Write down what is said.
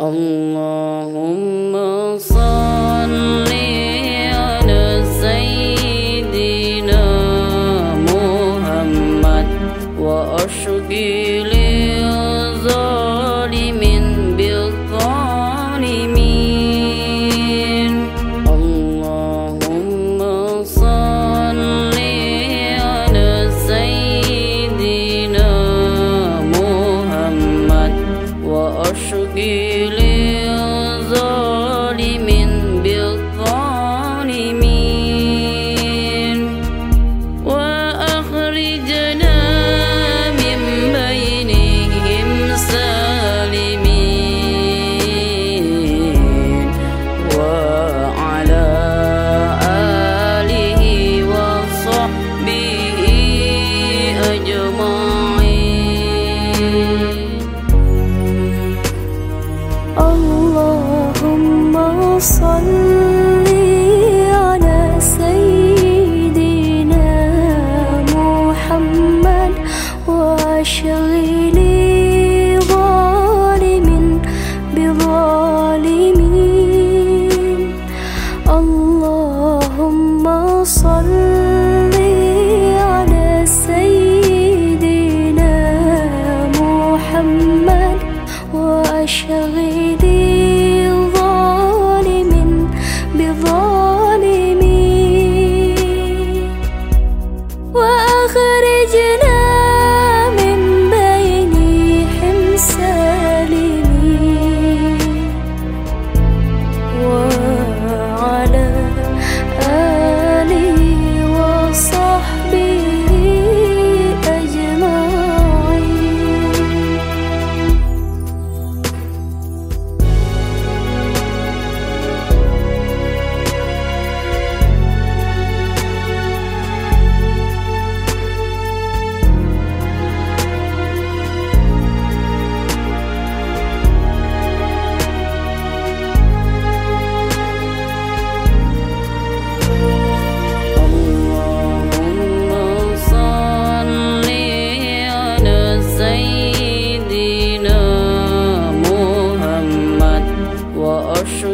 اللهم صل على سيدنا محمد وأشغل que one